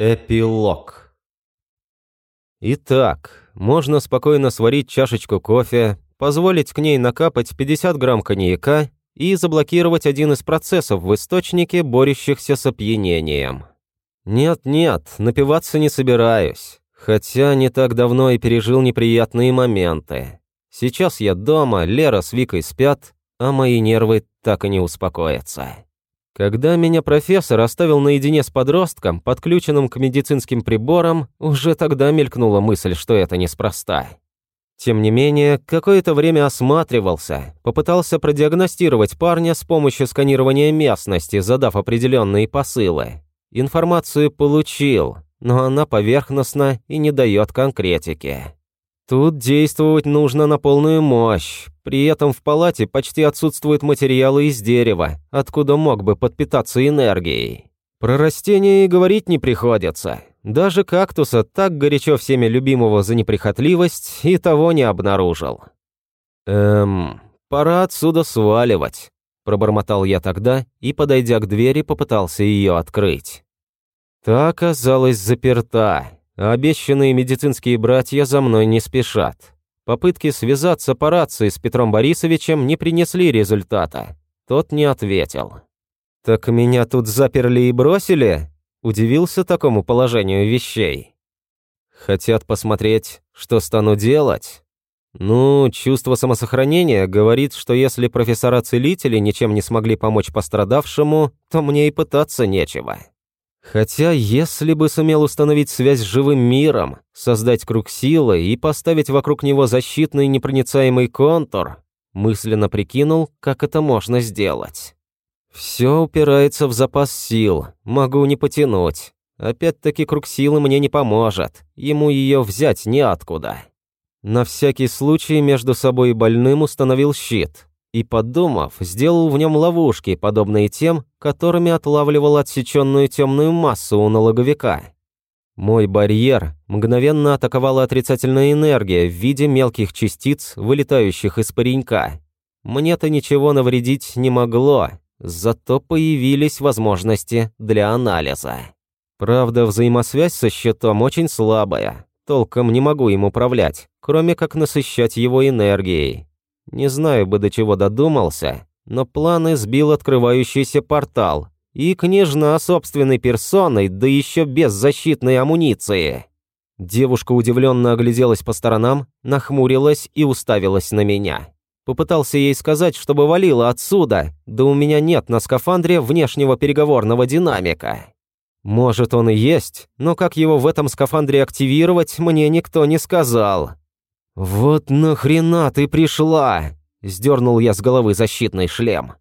Эпилог. Итак, можно спокойно сварить чашечку кофе, позволить к ней накапать 50 грамм коньяка и заблокировать один из процессов в источнике, борющихся с опьянением. Нет-нет, напиваться не собираюсь, хотя не так давно и пережил неприятные моменты. Сейчас я дома, Лера с Викой спят, а мои нервы так и не успокоятся. Когда меня профессор оставил наедине с подростком, подключенным к медицинским приборам, уже тогда мелькнула мысль, что это неспроста. Тем не менее, какое-то время осматривался, попытался продиагностировать парня с помощью сканирования местности, задав определенные посылы. Информацию получил, но она поверхностна и не дает конкретики. Тут действовать нужно на полную мощь. При этом в палате почти отсутствуют материалы из дерева, откуда мог бы подпитаться энергией. Про растения и говорить не приходится. Даже кактуса, так горячо всеми любимого за неприхотливость, и того не обнаружил. «Эм, пора отсюда сваливать», – пробормотал я тогда и, подойдя к двери, попытался ее открыть. Та оказалась заперта, Обещанные медицинские братья за мной не спешат. Попытки связаться по рации с Петром Борисовичем не принесли результата. Тот не ответил. «Так меня тут заперли и бросили?» Удивился такому положению вещей. «Хотят посмотреть, что стану делать?» Ну, чувство самосохранения говорит, что если профессора-целители ничем не смогли помочь пострадавшему, то мне и пытаться нечего. Хотя, если бы сумел установить связь с живым миром, создать круг силы и поставить вокруг него защитный непроницаемый контур, мысленно прикинул, как это можно сделать. Все упирается в запас сил, могу не потянуть. Опять-таки круг силы мне не поможет, ему ее взять неоткуда. На всякий случай между собой и больным установил щит, и, подумав, сделал в нем ловушки, подобные тем, которыми отлавливал отсеченную темную массу у налоговика. Мой барьер мгновенно атаковала отрицательная энергия в виде мелких частиц, вылетающих из паренька. Мне-то ничего навредить не могло, зато появились возможности для анализа. Правда, взаимосвязь со щитом очень слабая, толком не могу им управлять, кроме как насыщать его энергией, не знаю бы, до чего додумался, но планы сбил открывающийся портал. И княжна собственной персоной, да еще без защитной амуниции. Девушка удивленно огляделась по сторонам, нахмурилась и уставилась на меня. Попытался ей сказать, чтобы валила отсюда, да у меня нет на скафандре внешнего переговорного динамика. Может, он и есть, но как его в этом скафандре активировать, мне никто не сказал. «Вот нахрена ты пришла?» – сдернул я с головы защитный шлем.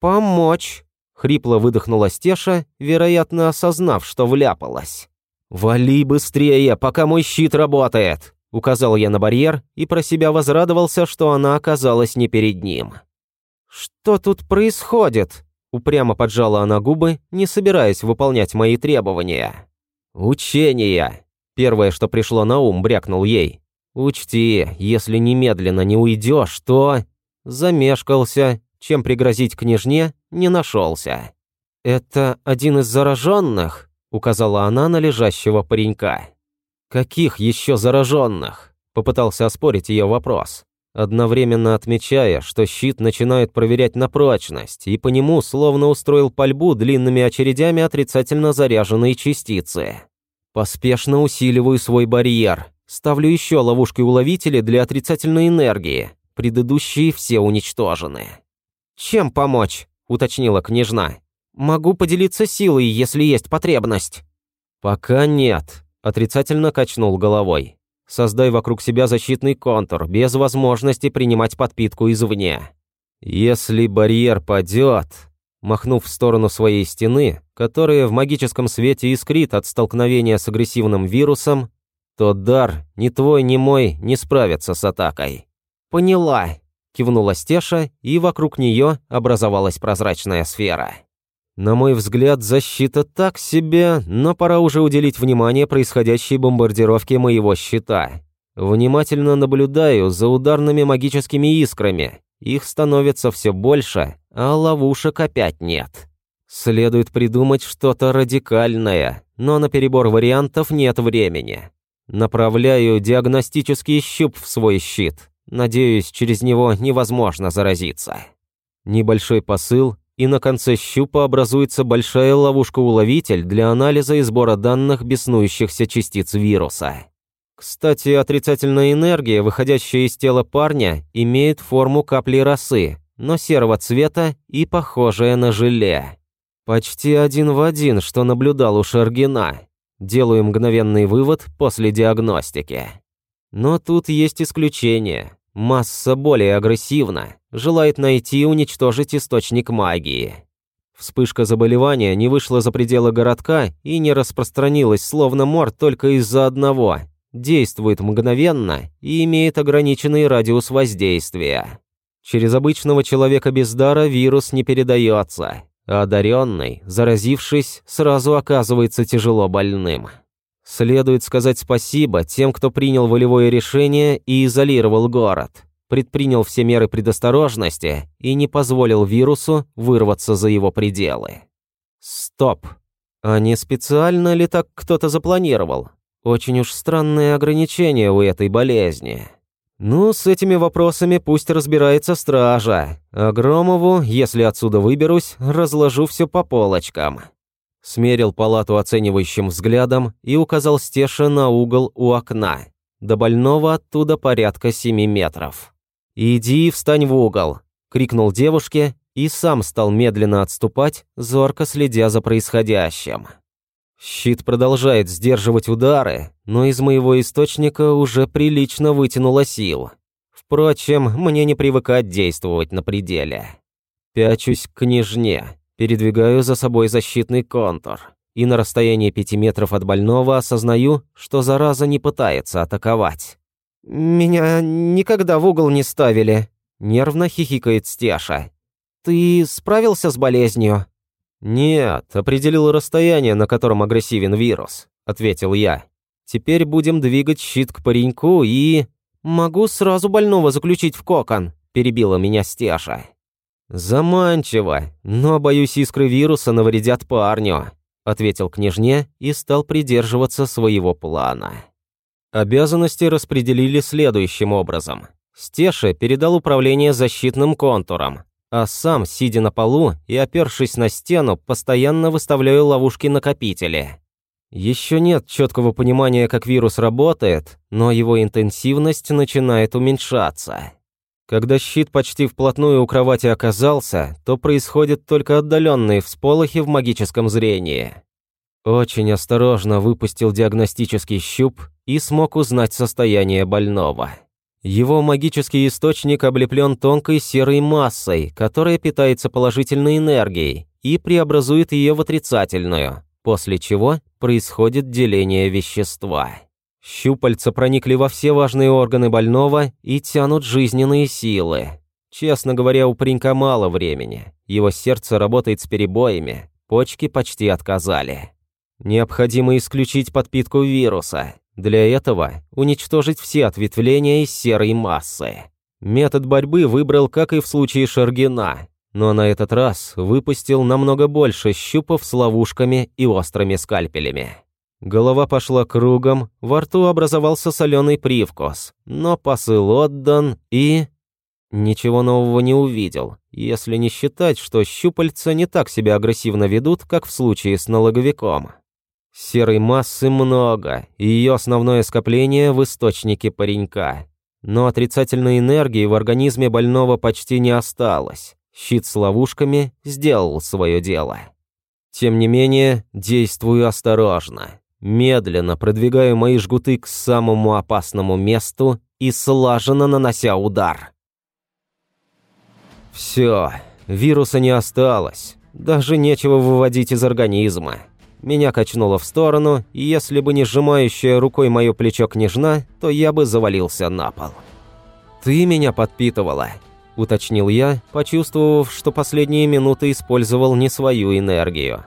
«Помочь», – хрипло выдохнула Стеша, вероятно, осознав, что вляпалась. «Вали быстрее, пока мой щит работает», – указал я на барьер и про себя возрадовался, что она оказалась не перед ним. «Что тут происходит?» – упрямо поджала она губы, не собираясь выполнять мои требования. «Учение!» – первое, что пришло на ум, брякнул ей. «Учти, если немедленно не уйдешь, то...» Замешкался, чем пригрозить княжне, не нашелся. «Это один из зараженных?» — указала она на лежащего паренька. «Каких еще зараженных?» — попытался оспорить ее вопрос, одновременно отмечая, что щит начинает проверять на прочность, и по нему словно устроил пальбу длинными очередями отрицательно заряженные частицы. Поспешно усиливаю свой барьер, Ставлю еще ловушки-уловители для отрицательной энергии. Предыдущие все уничтожены. «Чем помочь?» – уточнила княжна. «Могу поделиться силой, если есть потребность». «Пока нет», – отрицательно качнул головой. «Создай вокруг себя защитный контур, без возможности принимать подпитку извне. Если барьер падет...» Махнув в сторону своей стены, которая в магическом свете искрит от столкновения с агрессивным вирусом, то дар ни твой, ни мой не справятся с атакой». «Поняла», – кивнула Стеша, и вокруг нее образовалась прозрачная сфера. На мой взгляд, защита так себе, но пора уже уделить внимание происходящей бомбардировке моего щита. Внимательно наблюдаю за ударными магическими искрами. Их становится все больше, а ловушек опять нет. Следует придумать что-то радикальное, но на перебор вариантов нет времени. Направляю диагностический щуп в свой щит. Надеюсь, через него невозможно заразиться. Небольшой посыл, и на конце щупа образуется большая ловушка-уловитель для анализа и сбора данных беснующихся частиц вируса. Кстати, отрицательная энергия, выходящая из тела парня, имеет форму капли росы, но серого цвета и похожая на желе. Почти один в один, что наблюдал у Шаргина. Делаю мгновенный вывод после диагностики. Но тут есть исключение. Масса более агрессивна, желает найти и уничтожить источник магии. Вспышка заболевания не вышла за пределы городка и не распространилась, словно мор, только из-за одного. Действует мгновенно и имеет ограниченный радиус воздействия. Через обычного человека без дара вирус не передается, а одаренный, заразившись, сразу оказывается тяжело больным. Следует сказать спасибо тем, кто принял волевое решение и изолировал город, предпринял все меры предосторожности и не позволил вирусу вырваться за его пределы. Стоп. А не специально ли так кто-то запланировал? Очень уж странные ограничения у этой болезни. Ну, с этими вопросами пусть разбирается стража. А Громову, если отсюда выберусь, разложу все по полочкам. Смерил палату оценивающим взглядом и указал Стеша на угол у окна. До больного оттуда порядка семи метров. «Иди и встань в угол», — крикнул девушке и сам стал медленно отступать, зорко следя за происходящим. Щит продолжает сдерживать удары, но из моего источника уже прилично вытянуло сил. Впрочем, мне не привыкать действовать на пределе. Пячусь к княжне, передвигаю за собой защитный контур. И на расстоянии пяти метров от больного осознаю, что зараза не пытается атаковать. «Меня никогда в угол не ставили», — нервно хихикает Стеша. «Ты справился с болезнью?» «Нет, определил расстояние, на котором агрессивен вирус», — ответил я. «Теперь будем двигать щит к пареньку и...» «Могу сразу больного заключить в кокон», — перебила меня Стеша. «Заманчиво, но, боюсь, искры вируса навредят парню», — ответил княжне и стал придерживаться своего плана. Обязанности распределили следующим образом. Стеша передал управление защитным контуром, а сам, сидя на полу и опершись на стену, постоянно выставляю ловушки-накопители. Еще нет четкого понимания, как вирус работает, но его интенсивность начинает уменьшаться. Когда щит почти вплотную у кровати оказался, то происходят только отдаленные всполохи в магическом зрении. Очень осторожно выпустил диагностический щуп и смог узнать состояние больного. Его магический источник облеплен тонкой серой массой, которая питается положительной энергией и преобразует ее в отрицательную, после чего происходит деление вещества. Щупальца проникли во все важные органы больного и тянут жизненные силы. Честно говоря, у паренька мало времени. Его сердце работает с перебоями, почки почти отказали. Необходимо исключить подпитку вируса, для этого уничтожить все ответвления из серой массы. Метод борьбы выбрал, как и в случае Шаргина, но на этот раз выпустил намного больше щупов с ловушками и острыми скальпелями. Голова пошла кругом, во рту образовался соленый привкус, но посыл отдан и... Ничего нового не увидел, если не считать, что щупальца не так себя агрессивно ведут, как в случае с налоговиком. Серой массы много, и ее основное скопление в источнике паренька. Но отрицательной энергии в организме больного почти не осталось. Щит с ловушками сделал свое дело. Тем не менее, действую осторожно. Медленно продвигаю мои жгуты к самому опасному месту и слаженно нанося удар. Все, вируса не осталось. Даже нечего выводить из организма. Меня качнуло в сторону, и если бы не сжимающая рукой мое плечо княжна, то я бы завалился на пол. «Ты меня подпитывала», – уточнил я, почувствовав, что последние минуты использовал не свою энергию.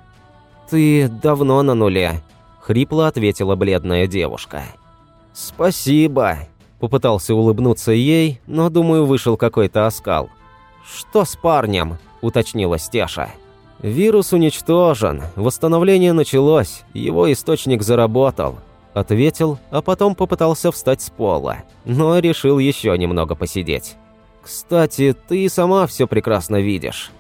«Ты давно на нуле», – хрипло ответила бледная девушка. «Спасибо», – попытался улыбнуться ей, но, думаю, вышел какой-то оскал. «Что с парнем?» – уточнила Стеша. «Вирус уничтожен, восстановление началось, его источник заработал», – ответил, а потом попытался встать с пола, но решил еще немного посидеть. «Кстати, ты сама все прекрасно видишь».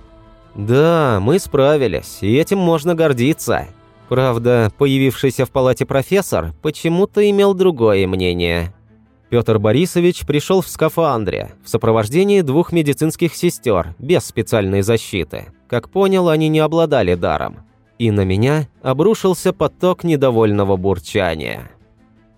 «Да, мы справились, и этим можно гордиться». Правда, появившийся в палате профессор почему-то имел другое мнение. Петр Борисович пришел в скафандре, в сопровождении двух медицинских сестер, без специальной защиты. Как понял, они не обладали даром. И на меня обрушился поток недовольного бурчания.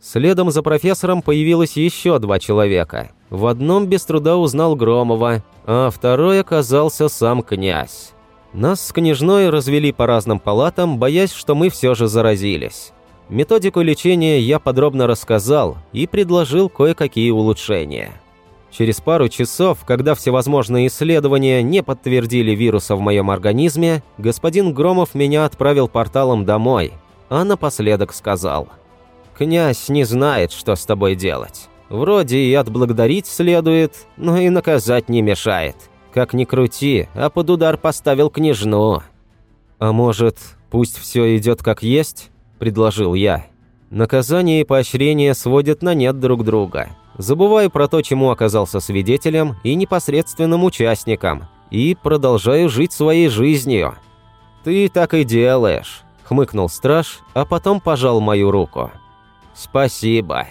Следом за профессором появилось еще два человека. В одном без труда узнал Громова, а второй оказался сам князь. Нас с княжной развели по разным палатам, боясь, что мы все же заразились. Методику лечения я подробно рассказал и предложил кое-какие улучшения. Через пару часов, когда всевозможные исследования не подтвердили вируса в моем организме, господин Громов меня отправил порталом домой, а напоследок сказал «Князь не знает, что с тобой делать. Вроде и отблагодарить следует, но и наказать не мешает. Как ни крути, а под удар поставил княжну». «А может, пусть все идет как есть?» – предложил я. Наказание и поощрение сводят на нет друг друга. Забываю про то, чему оказался свидетелем и непосредственным участником, и продолжаю жить своей жизнью. «Ты так и делаешь», – хмыкнул страж, а потом пожал мою руку. «Спасибо».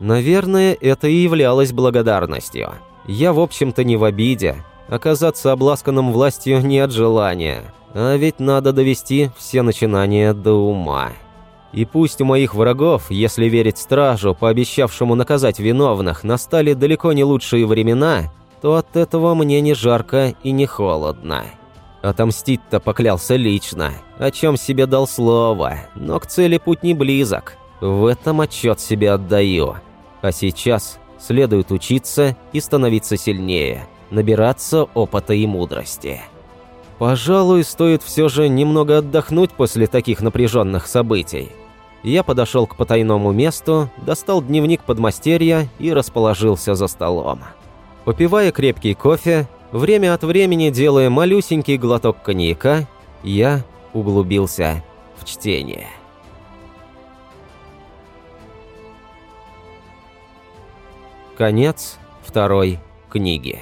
Наверное, это и являлось благодарностью. Я, в общем-то, не в обиде. Оказаться обласканным властью не от желания – а ведь надо довести все начинания до ума. И пусть у моих врагов, если верить стражу, пообещавшему наказать виновных, настали далеко не лучшие времена, то от этого мне не жарко и не холодно. Отомстить-то поклялся лично, о чем себе дал слово, но к цели путь не близок. В этом отчет себе отдаю. А сейчас следует учиться и становиться сильнее, набираться опыта и мудрости. Пожалуй, стоит все же немного отдохнуть после таких напряженных событий. Я подошел к потайному месту, достал дневник подмастерья и расположился за столом. Попивая крепкий кофе, время от времени делая малюсенький глоток коньяка, я углубился в чтение. Конец второй книги.